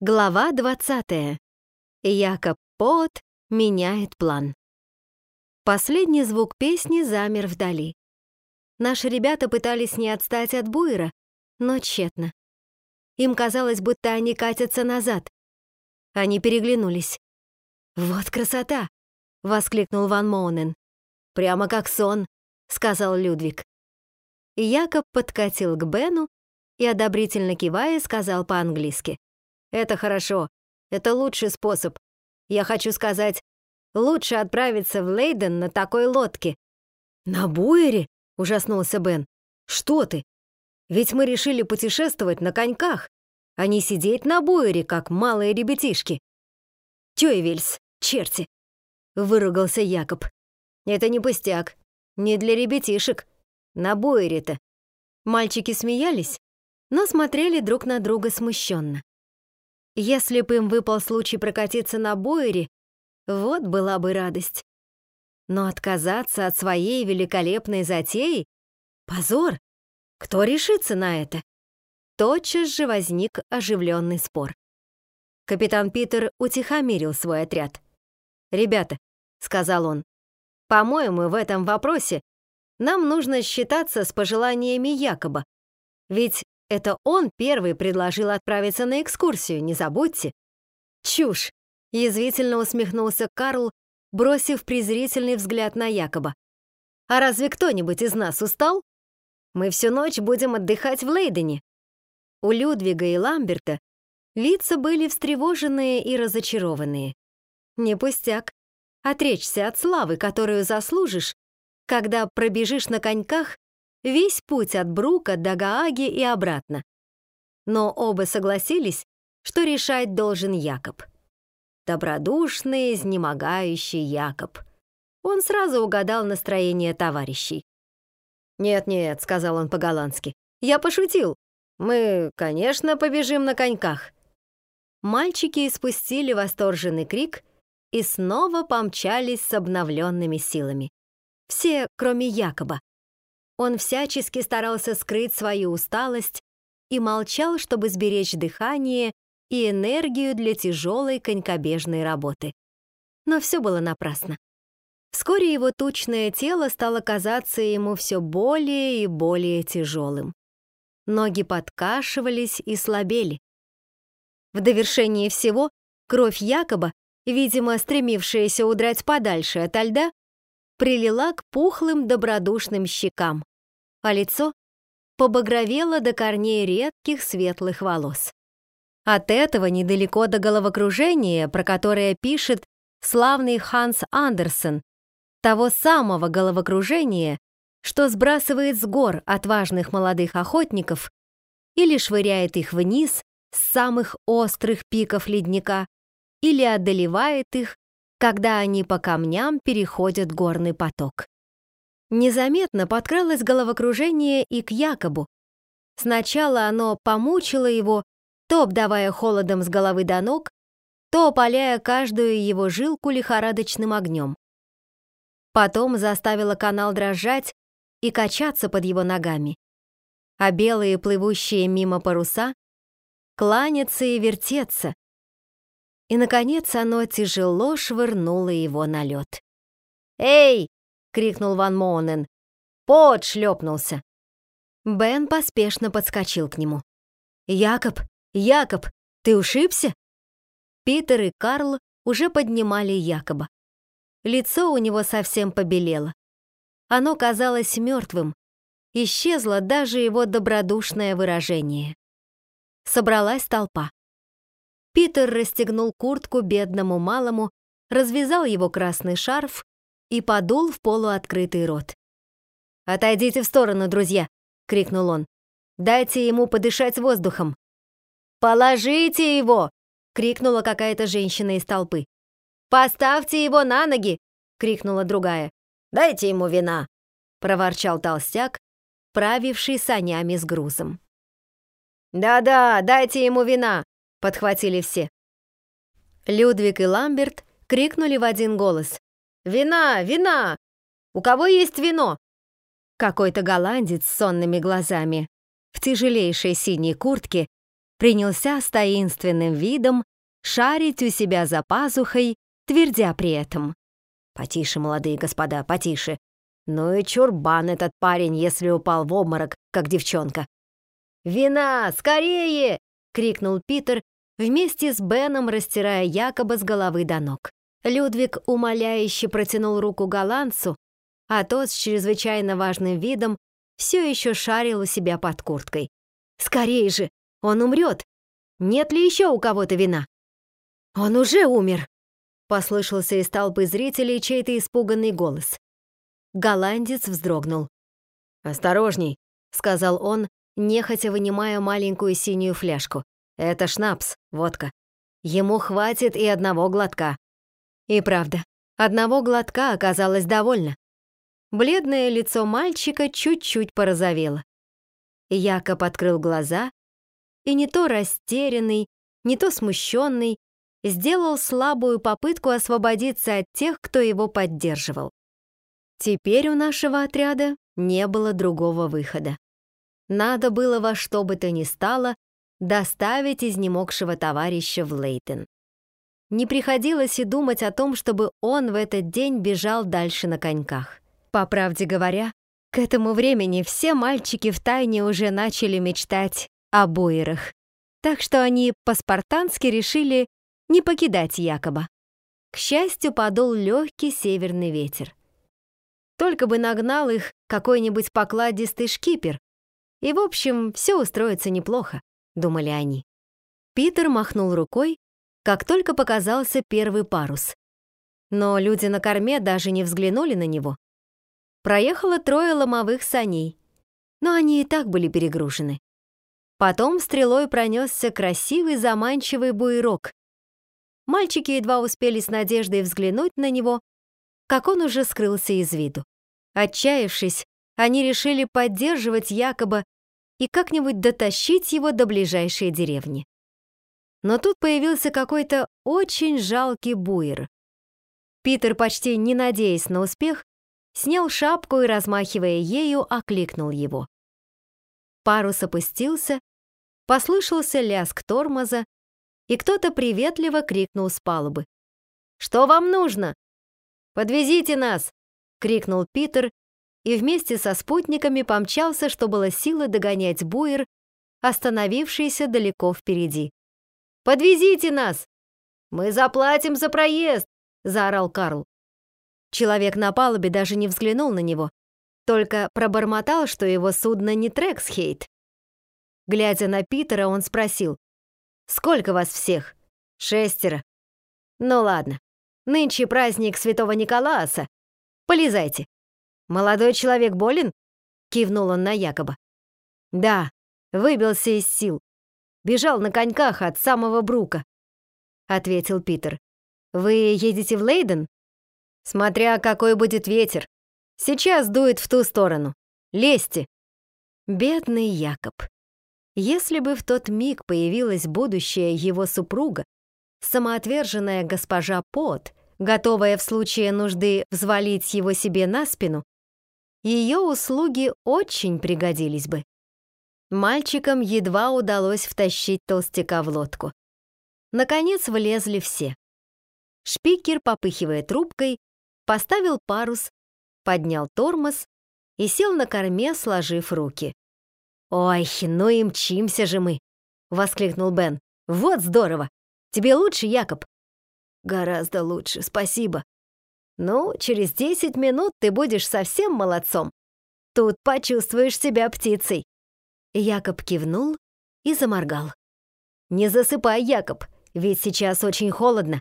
Глава 20. Якоб Пот меняет план. Последний звук песни замер вдали. Наши ребята пытались не отстать от Буйра, но тщетно. Им казалось, будто они катятся назад. Они переглянулись. «Вот красота!» — воскликнул Ван Моунен. «Прямо как сон», — сказал Людвиг. Якоб подкатил к Бену и, одобрительно кивая, сказал по-английски. Это хорошо. Это лучший способ. Я хочу сказать, лучше отправиться в Лейден на такой лодке. На буере? Ужаснулся Бен. Что ты? Ведь мы решили путешествовать на коньках, а не сидеть на буере, как малые ребятишки. Тёйвельс, черти! Выругался Якоб. Это не пустяк. Не для ребятишек. На буере-то. Мальчики смеялись, но смотрели друг на друга смущенно. Если бы им выпал случай прокатиться на Бойере, вот была бы радость. Но отказаться от своей великолепной затеи — позор. Кто решится на это? Тотчас же возник оживленный спор. Капитан Питер утихомирил свой отряд. «Ребята», — сказал он, — «по-моему, в этом вопросе нам нужно считаться с пожеланиями Якоба. Ведь это он первый предложил отправиться на экскурсию, не забудьте. Чушь, язвительно усмехнулся Карл, бросив презрительный взгляд на Якоба. А разве кто-нибудь из нас устал? Мы всю ночь будем отдыхать в Лейдене. У Людвига и Ламберта лица были встревоженные и разочарованные. Не пустяк. Отречься от славы, которую заслужишь, когда пробежишь на коньках весь путь от Брука до Гааги и обратно. Но оба согласились, что решать должен Якоб. Добродушный, изнемогающий Якоб. Он сразу угадал настроение товарищей. «Нет-нет», — сказал он по-голландски, — «я пошутил. Мы, конечно, побежим на коньках». Мальчики испустили восторженный крик и снова помчались с обновленными силами. Все, кроме Якоба. Он всячески старался скрыть свою усталость и молчал, чтобы сберечь дыхание и энергию для тяжелой конькобежной работы. Но все было напрасно. Вскоре его тучное тело стало казаться ему все более и более тяжелым. Ноги подкашивались и слабели. В довершении всего кровь Якоба, видимо, стремившаяся удрать подальше от льда, прилила к пухлым добродушным щекам а лицо побагровело до корней редких светлых волос. От этого недалеко до головокружения, про которое пишет славный Ханс Андерсен, того самого головокружения, что сбрасывает с гор отважных молодых охотников или швыряет их вниз с самых острых пиков ледника, или одолевает их, когда они по камням переходят горный поток. Незаметно подкралось головокружение и к Якобу. Сначала оно помучило его, то обдавая холодом с головы до ног, то опаляя каждую его жилку лихорадочным огнем. Потом заставило канал дрожать и качаться под его ногами, а белые плывущие мимо паруса кланяться и вертеться. И, наконец, оно тяжело швырнуло его на лед. «Эй!» — крикнул Ван Моунен. «Пот шлепнулся!» Бен поспешно подскочил к нему. «Якоб! Якоб! Ты ушибся?» Питер и Карл уже поднимали Якоба. Лицо у него совсем побелело. Оно казалось мертвым. Исчезло даже его добродушное выражение. Собралась толпа. Питер расстегнул куртку бедному малому, развязал его красный шарф и подул в полуоткрытый рот. «Отойдите в сторону, друзья!» — крикнул он. «Дайте ему подышать воздухом!» «Положите его!» — крикнула какая-то женщина из толпы. «Поставьте его на ноги!» — крикнула другая. «Дайте ему вина!» — проворчал толстяк, правивший санями с грузом. «Да-да, дайте ему вина!» — подхватили все. Людвиг и Ламберт крикнули в один голос. «Вина! Вина! У кого есть вино?» Какой-то голландец с сонными глазами, в тяжелейшей синей куртке принялся с таинственным видом шарить у себя за пазухой, твердя при этом. «Потише, молодые господа, потише. Ну и чурбан этот парень, если упал в обморок, как девчонка». «Вина, скорее!» — крикнул Питер, вместе с Беном растирая якобы с головы до ног. Людвиг умоляюще протянул руку голландцу, а тот с чрезвычайно важным видом все еще шарил у себя под курткой. «Скорей же! Он умрет! Нет ли еще у кого-то вина?» «Он уже умер!» — послышался из толпы зрителей чей-то испуганный голос. Голландец вздрогнул. «Осторожней!» — сказал он, нехотя вынимая маленькую синюю фляжку. «Это шнапс, водка. Ему хватит и одного глотка». И правда, одного глотка оказалось довольно. Бледное лицо мальчика чуть-чуть порозовело. Якоб открыл глаза и не то растерянный, не то смущенный, сделал слабую попытку освободиться от тех, кто его поддерживал. Теперь у нашего отряда не было другого выхода. Надо было во что бы то ни стало доставить изнемогшего товарища в Лейтон. Не приходилось и думать о том, чтобы он в этот день бежал дальше на коньках. По правде говоря, к этому времени все мальчики в тайне уже начали мечтать о буерах, так что они по-спартански решили не покидать Якоба. К счастью, подул легкий северный ветер. Только бы нагнал их какой-нибудь покладистый шкипер, и, в общем, все устроится неплохо, думали они. Питер махнул рукой, как только показался первый парус. Но люди на корме даже не взглянули на него. Проехало трое ломовых саней, но они и так были перегружены. Потом стрелой пронесся красивый заманчивый буерок. Мальчики едва успели с надеждой взглянуть на него, как он уже скрылся из виду. Отчаявшись, они решили поддерживать якобы и как-нибудь дотащить его до ближайшей деревни. Но тут появился какой-то очень жалкий буер. Питер, почти не надеясь на успех, снял шапку и, размахивая ею, окликнул его. Парус опустился, послышался лязг тормоза, и кто-то приветливо крикнул с палубы. «Что вам нужно?» «Подвезите нас!» — крикнул Питер и вместе со спутниками помчался, что было силы догонять буер, остановившийся далеко впереди. «Подвезите нас!» «Мы заплатим за проезд!» — заорал Карл. Человек на палубе даже не взглянул на него, только пробормотал, что его судно не Трексхейт. Глядя на Питера, он спросил, «Сколько вас всех?» «Шестеро». «Ну ладно, нынче праздник Святого Николааса. Полезайте». «Молодой человек болен?» — кивнул он на Якоба. «Да, выбился из сил. Бежал на коньках от самого Брука», — ответил Питер. «Вы едете в Лейден?» Смотря какой будет ветер. Сейчас дует в ту сторону. Лезьте. Бедный Якоб. Если бы в тот миг появилась будущая его супруга, самоотверженная госпожа Пот, готовая в случае нужды взвалить его себе на спину, ее услуги очень пригодились бы. Мальчикам едва удалось втащить толстяка в лодку. Наконец влезли все. Шпикер, попыхивая трубкой, поставил парус, поднял тормоз и сел на корме, сложив руки. «Ой, ну и мчимся же мы!» — воскликнул Бен. «Вот здорово! Тебе лучше, Якоб?» «Гораздо лучше, спасибо. Ну, через десять минут ты будешь совсем молодцом. Тут почувствуешь себя птицей». Якоб кивнул и заморгал. «Не засыпай, Якоб, ведь сейчас очень холодно.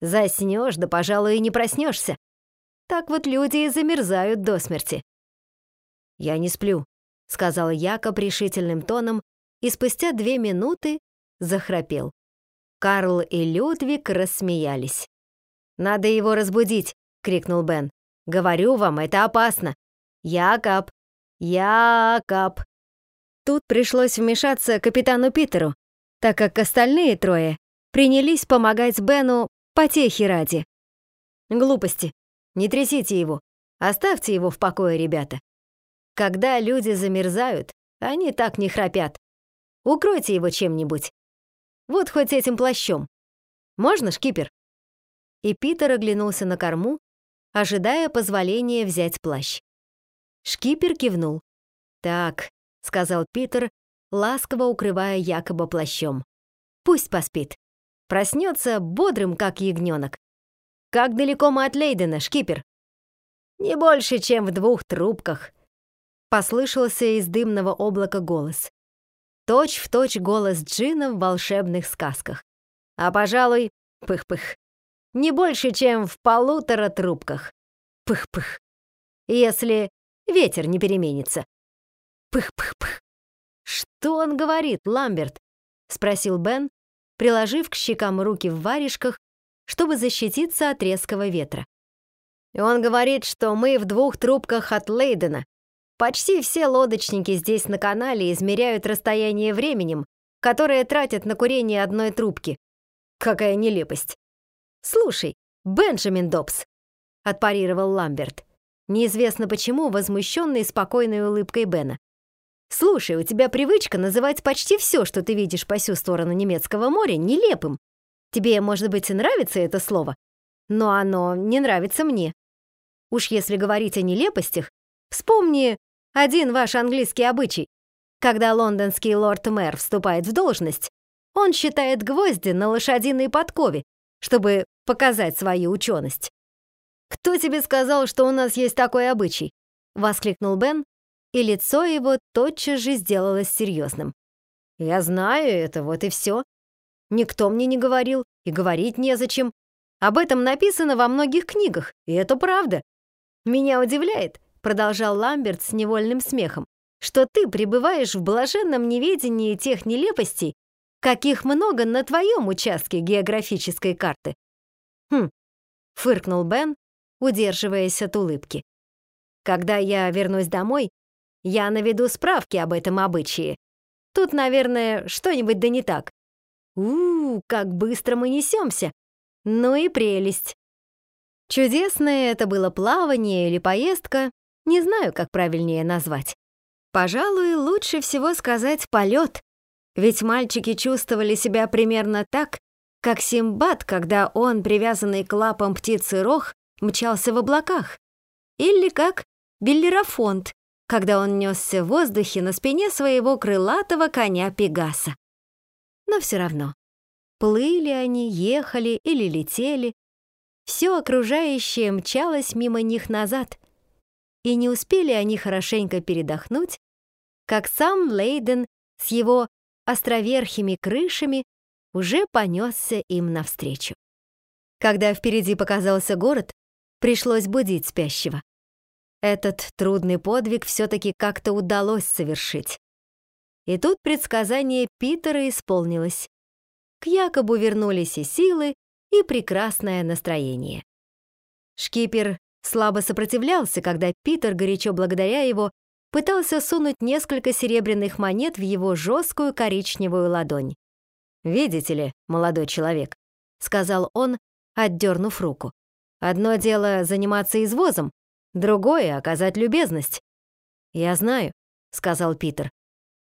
Заснешь, да, пожалуй, и не проснешься. Так вот люди и замерзают до смерти. «Я не сплю», — сказал Якоб решительным тоном, и спустя две минуты захрапел. Карл и Людвиг рассмеялись. «Надо его разбудить», — крикнул Бен. «Говорю вам, это опасно. Якоб! Якоб!» Тут пришлось вмешаться капитану Питеру, так как остальные трое принялись помогать Бену потехи ради. Глупости. Не трясите его. Оставьте его в покое, ребята. Когда люди замерзают, они так не храпят. Укройте его чем-нибудь. Вот хоть этим плащом. Можно, шкипер?» И Питер оглянулся на корму, ожидая позволения взять плащ. Шкипер кивнул. «Так», — сказал Питер, ласково укрывая якобы плащом. «Пусть поспит. Проснется бодрым, как ягненок. Как далеко мы от Лейдена, шкипер?» «Не больше, чем в двух трубках», — послышался из дымного облака голос. Точь в точь голос Джина в волшебных сказках. А, пожалуй, пых-пых. Не больше, чем в полутора трубках. Пых-пых. Если ветер не переменится. Пых-пых-пых. Что он говорит, Ламберт? Спросил Бен, приложив к щекам руки в варежках, чтобы защититься от резкого ветра. Он говорит, что мы в двух трубках от Лейдена, Почти все лодочники здесь на канале измеряют расстояние временем, которое тратят на курение одной трубки. Какая нелепость. Слушай, Бенджамин Добс, отпарировал Ламберт, неизвестно почему возмущенный спокойной улыбкой Бена. Слушай, у тебя привычка называть почти все, что ты видишь по всю сторону немецкого моря, нелепым. Тебе, может быть, и нравится это слово, но оно не нравится мне. Уж если говорить о нелепостях, вспомни один ваш английский обычай. Когда лондонский лорд-мэр вступает в должность, он считает гвозди на лошадиной подкове, чтобы показать свою ученость. «Кто тебе сказал, что у нас есть такой обычай?» — воскликнул Бен, и лицо его тотчас же сделалось серьезным. «Я знаю это, вот и все. Никто мне не говорил, и говорить незачем. Об этом написано во многих книгах, и это правда. Меня удивляет, продолжал Ламберт с невольным смехом, что ты пребываешь в блаженном неведении тех нелепостей, каких много на твоем участке географической карты. Хм, фыркнул Бен, удерживаясь от улыбки. Когда я вернусь домой, я наведу справки об этом обычае. Тут, наверное, что-нибудь да не так. У, -у, как быстро мы несемся. Ну и прелесть. Чудесное это было плавание или поездка, не знаю, как правильнее назвать. Пожалуй, лучше всего сказать полет, ведь мальчики чувствовали себя примерно так, как Симбад, когда он, привязанный к лапам птицы Рох, мчался в облаках. Или как Беллерафонт, когда он несся в воздухе на спине своего крылатого коня Пегаса. Но все равно, плыли они, ехали или летели, все окружающее мчалось мимо них назад, и не успели они хорошенько передохнуть, как сам Лейден с его островерхими крышами уже понесся им навстречу. Когда впереди показался город, пришлось будить спящего. Этот трудный подвиг все-таки как-то удалось совершить. И тут предсказание Питера исполнилось. К Якобу вернулись и силы, и прекрасное настроение. Шкипер слабо сопротивлялся, когда Питер, горячо благодаря его, пытался сунуть несколько серебряных монет в его жесткую коричневую ладонь. «Видите ли, молодой человек», — сказал он, отдернув руку. «Одно дело заниматься извозом, другое — оказать любезность». «Я знаю», — сказал Питер.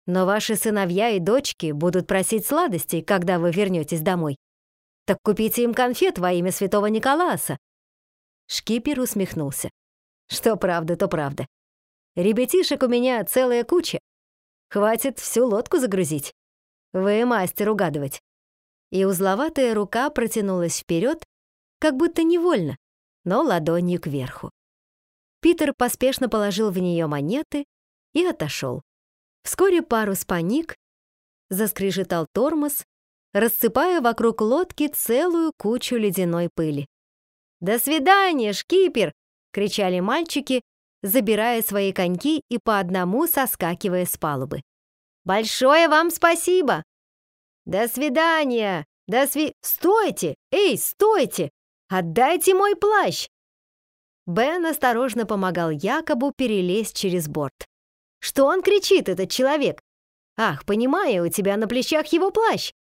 «Но ваши сыновья и дочки будут просить сладостей, когда вы вернетесь домой. Так купите им конфет во имя святого Николаса, Шкипер усмехнулся. Что правда, то правда. Ребятишек у меня целая куча. Хватит всю лодку загрузить. Вы мастер угадывать. И узловатая рука протянулась вперед, как будто невольно, но ладонью кверху. Питер поспешно положил в нее монеты и отошел. Вскоре парус паник, заскрежетал тормоз, рассыпая вокруг лодки целую кучу ледяной пыли. «До свидания, шкипер!» — кричали мальчики, забирая свои коньки и по одному соскакивая с палубы. «Большое вам спасибо!» «До свидания! До сви...» «Стойте! Эй, стойте! Отдайте мой плащ!» Бен осторожно помогал Якобу перелезть через борт. «Что он кричит, этот человек? Ах, понимаю, у тебя на плечах его плащ!»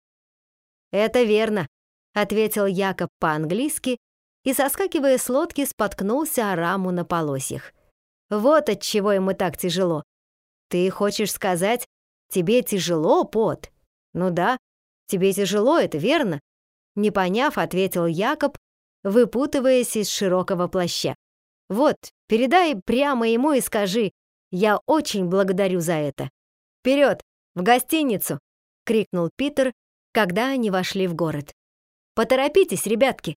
«Это верно», — ответил Якоб по-английски и, соскакивая с лодки, споткнулся о раму на полосьях. Вот от чего ему так тяжело. Ты хочешь сказать, тебе тяжело, Пот?» «Ну да, тебе тяжело, это верно?» Не поняв, ответил Якоб, выпутываясь из широкого плаща. «Вот, передай прямо ему и скажи, я очень благодарю за это. Вперед, в гостиницу!» — крикнул Питер, когда они вошли в город. «Поторопитесь, ребятки!»